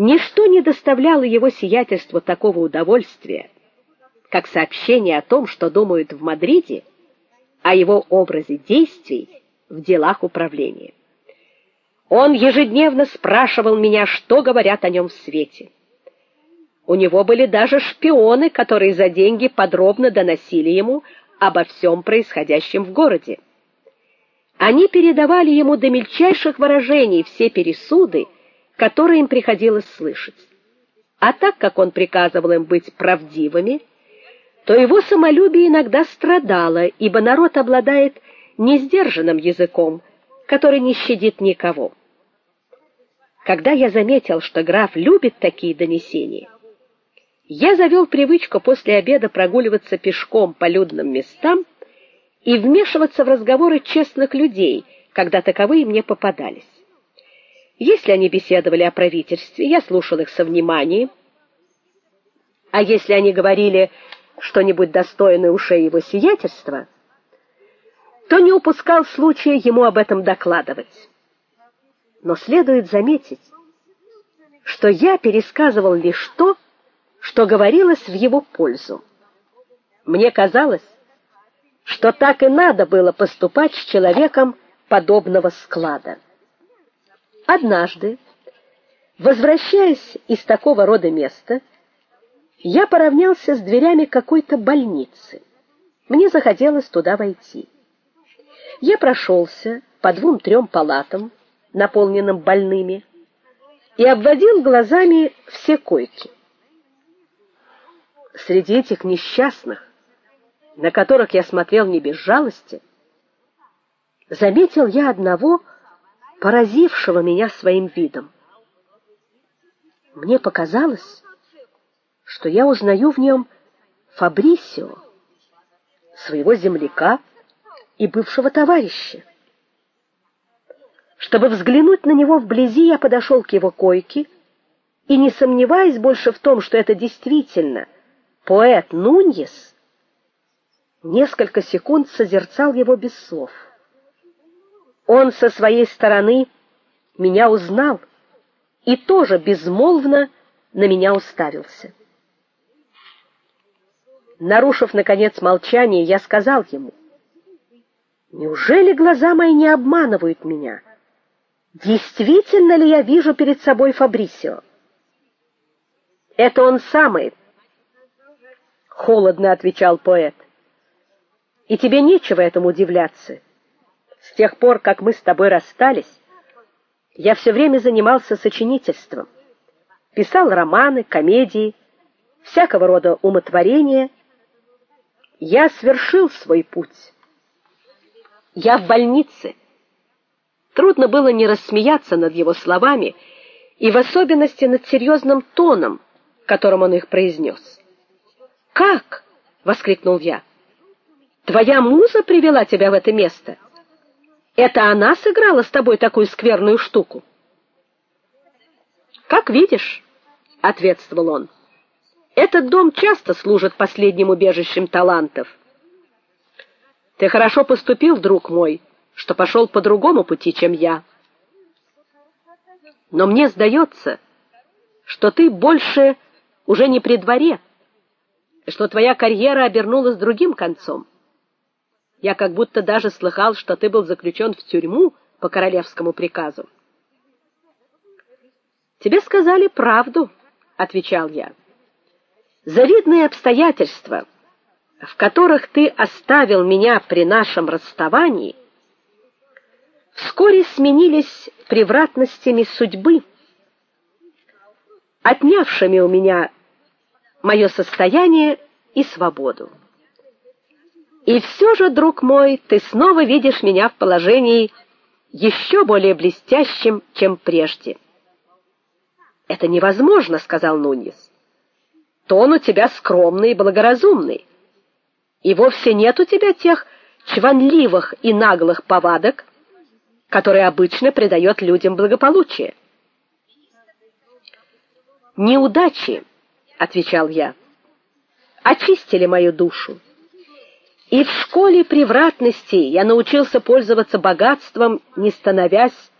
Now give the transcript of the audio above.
Ничто не доставляло его сиятельству такого удовольствия, как сообщение о том, что думают в Мадриде, о его образе действий в делах управления. Он ежедневно спрашивал меня, что говорят о нем в свете. У него были даже шпионы, которые за деньги подробно доносили ему обо всем происходящем в городе. Они передавали ему до мельчайших выражений все пересуды, которые им приходилось слышать. А так как он приказывал им быть правдивыми, то его самолюбие иногда страдало, ибо народ обладает несдержанным языком, который не щадит никого. Когда я заметил, что граф любит такие донесения, я завел привычку после обеда прогуливаться пешком по людным местам и вмешиваться в разговоры честных людей, когда таковые мне попадались. Если они беседовали о правительстве, я слушал их со вниманием, а если они говорили что-нибудь достойное ушей его сиятельства, то не упускал случая ему об этом докладывать. Но следует заметить, что я пересказывал лишь то, что говорилось в его пользу. Мне казалось, что так и надо было поступать с человеком подобного склада. Однажды, возвращаясь из такого рода места, я поравнялся с дверями какой-то больницы. Мне захотелось туда войти. Я прошелся по двум-трем палатам, наполненным больными, и обводил глазами все койки среди этих несчастных, на которых я смотрел не без жалости, заметил я одного, поразившего меня своим видом. Мне показалось, что я узнаю в нем Фабрисио, своего земляка и бывшего товарища. Чтобы взглянуть на него вблизи, я подошел к его койке и, не сомневаясь больше в том, что это действительно Поэт Нуньес несколько секунд созерцал его без слов. Он со своей стороны меня узнал и тоже безмолвно на меня уставился. Нарушив наконец молчание, я сказал ему: "Неужели глаза мои не обманывают меня? Действительно ли я вижу перед собой Фабрисио?" "Это он самый", холодно отвечал поэт. И тебе нечего этому удивляться. С тех пор, как мы с тобой расстались, я все время занимался сочинительством. Писал романы, комедии, всякого рода умотворения. Я свершил свой путь. Я в больнице. Трудно было не рассмеяться над его словами, и в особенности над серьезным тоном, которым он их произнес. Как? воскликнул я. Твоя муза привела тебя в это место? Это она сыграла с тобой такую скверную штуку? Как видишь, ответствовал он. Этот дом часто служит последним убежищем талантов. Ты хорошо поступил, друг мой, что пошел по другому пути, чем я. Но мне сдается, что ты больше уже не при дворе что твоя карьера обернулась другим концом. Я как будто даже слыхал, что ты был заключен в тюрьму по королевскому приказу. Тебе сказали правду, отвечал я. Завидные обстоятельства, в которых ты оставил меня при нашем расставании, вскоре сменились превратностями судьбы, отнявшими у меня мое состояние и свободу. И все же, друг мой, ты снова видишь меня в положении еще более блестящем, чем прежде. Это невозможно, сказал Нуньес. Тон у тебя скромный и благоразумный. И вовсе нет у тебя тех чванливых и наглых повадок, которые обычно придает людям благополучие. Неудачи отвечал я. Очистили мою душу. И в школе превратности я научился пользоваться богатством, не становясь